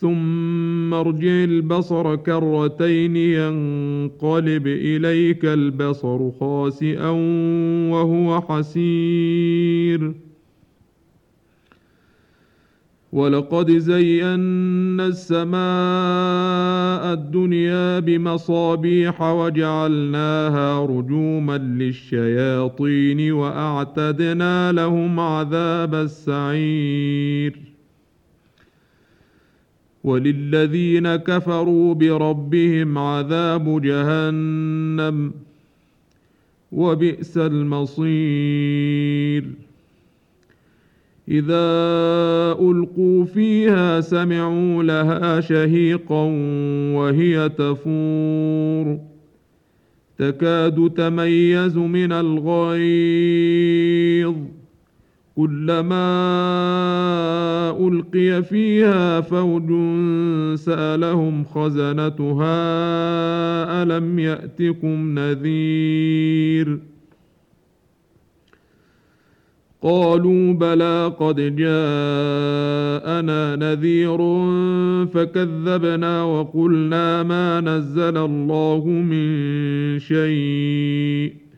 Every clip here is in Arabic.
ثم ارجع البصر كرتين ينقلب اليك البصر خاسئا وهو حسير. ولقد زينا السماء الدنيا بمصابيح وجعلناها رجوما للشياطين واعتدنا لهم عذاب السعير. وللذين كفروا بربهم عذاب جهنم وبئس المصير. إذا ألقوا فيها سمعوا لها شهيقا وهي تفور. تكاد تميز من الغيظ. كلما ألقي فيها فوج سألهم خزنتها ألم يأتكم نذير قالوا بلى قد جاءنا نذير فكذبنا وقلنا ما نزل الله من شيء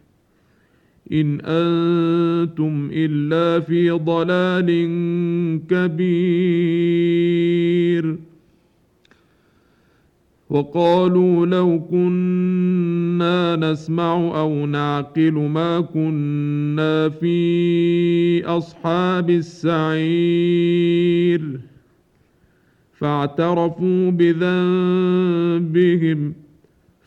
إن أنتم إلا في ضلال كبير. وقالوا لو كنا نسمع أو نعقل ما كنا في أصحاب السعير. فاعترفوا بذنبهم.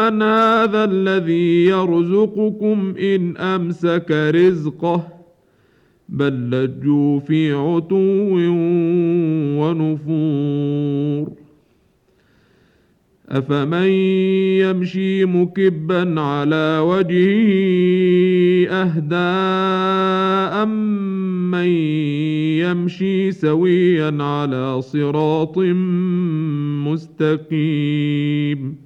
هذا الذي يرزقكم إن أمسك رزقه بل لجوا في عتو ونفور. أفمن يمشي مكبا على وجهه أهدى أمن يمشي سويا على صراط مستقيم.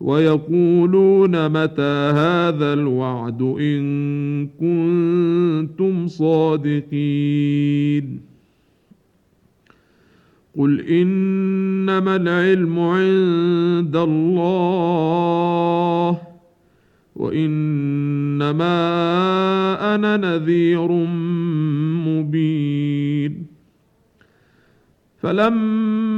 ويقولون متى هذا الوعد إن كنتم صادقين. قل إنما العلم عند الله وإنما أنا نذير مبين. فلما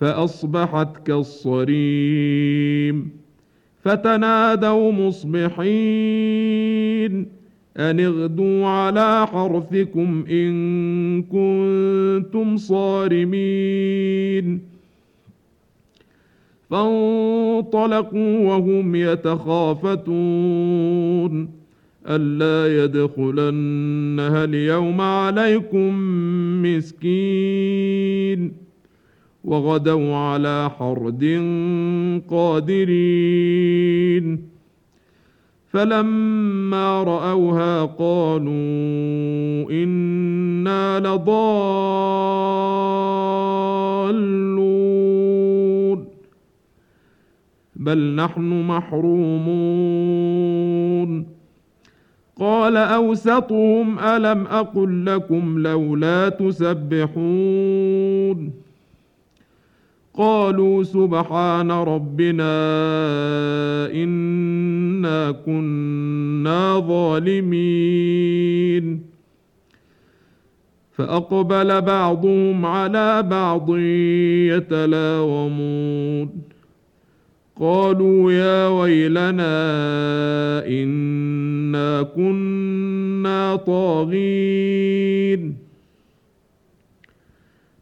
فأصبحت كالصريم. فتنادوا مصبحين. أن اغدوا على حرثكم إن كنتم صارمين. فانطلقوا وهم يتخافتون. ألا يدخلنها اليوم عليكم مسكين. وغدوا على حرد قادرين. فلما رأوها قالوا إنا لضالون. بل نحن محرومون. قال أوسطهم ألم أقل لكم لولا تسبحون. قالوا سبحان ربنا إنا كنا ظالمين. فأقبل بعضهم على بعض يتلاومون. قالوا يا ويلنا إنا كنا طاغين.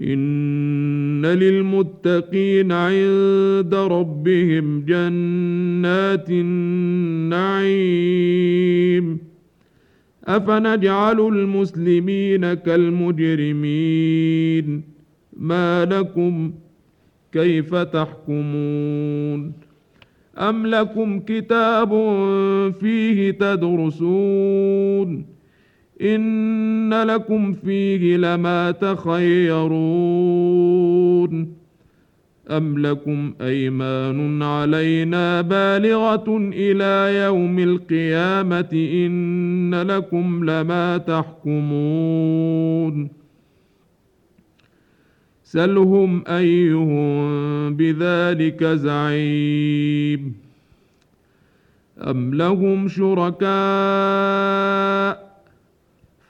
إن للمتقين عند ربهم جنات النعيم. أفنجعل المسلمين كالمجرمين؟ ما لكم كيف تحكمون؟ أم لكم كتاب فيه تدرسون؟ ان لكم فيه لما تخيرون ام لكم ايمان علينا بالغه إلى يوم القيامه ان لكم لما تحكمون سلهم ايهم بذلك زعيم ام لهم شركاء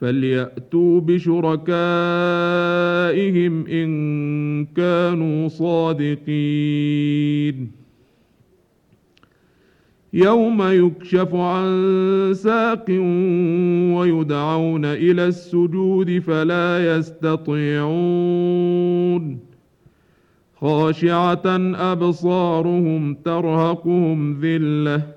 فلياتوا بشركائهم ان كانوا صادقين يوم يكشف عن ساق ويدعون إلى السجود فلا يستطيعون خاشعه ابصارهم ترهقهم ذله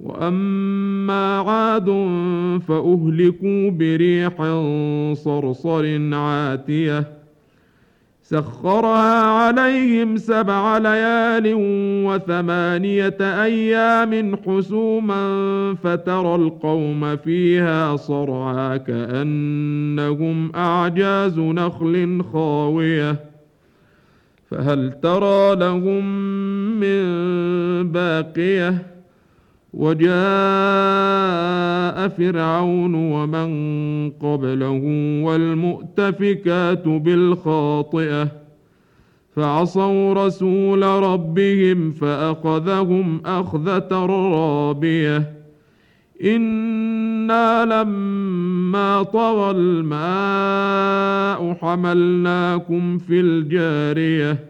وأما عاد فأهلكوا بريح صرصر عاتية سخرها عليهم سبع ليال وثمانية أيام حسوما فترى القوم فيها صرعا كأنهم أعجاز نخل خاوية فهل ترى لهم من باقية وجاء فرعون ومن قبله والمؤتفكات بالخاطئة فعصوا رسول ربهم فأخذهم أخذة رابية. إنا لما طغى الماء حملناكم في الجارية.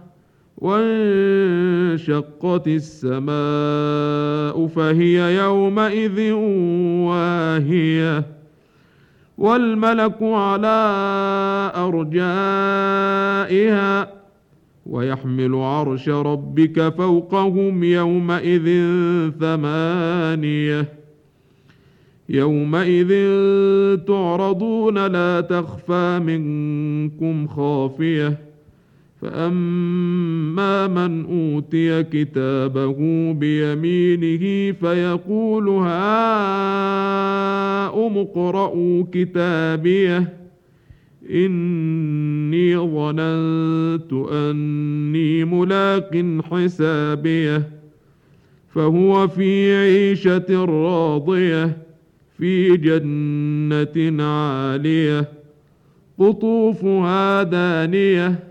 وانشقت السماء فهي يومئذ واهية والملك على أرجائها ويحمل عرش ربك فوقهم يومئذ ثمانية يومئذ تعرضون لا تخفى منكم خافية فاما من اوتي كتابه بيمينه فيقول هاؤم اقرءوا كتابيه اني ظننت اني ملاق حسابيه فهو في عيشه راضيه في جنه عاليه قطوفها دانيه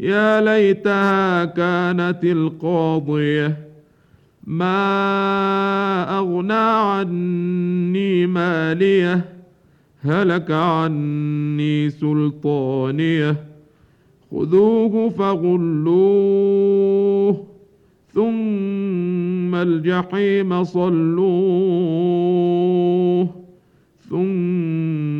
يا ليتها كانت القاضية. ما أغنى عني مالية هلك عني سلطانية. خذوه فغلوه ثم الجحيم صلوه ثم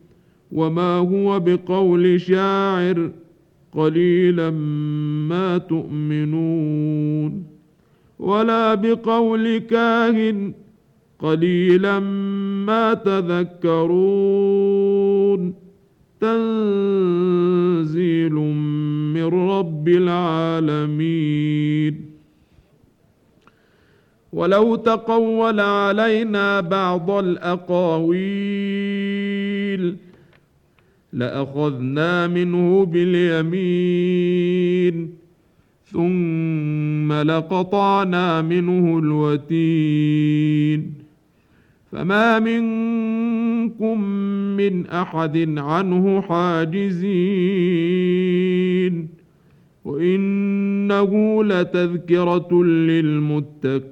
وما هو بقول شاعر قليلا ما تؤمنون ولا بقول كاهن قليلا ما تذكرون تنزيل من رب العالمين ولو تقول علينا بعض الأقاويل لأخذنا منه باليمين ثم لقطعنا منه الوتين. فما منكم من أحد عنه حاجزين. وإنه لتذكرة للمتقين.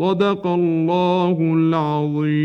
صدق الله العظيم.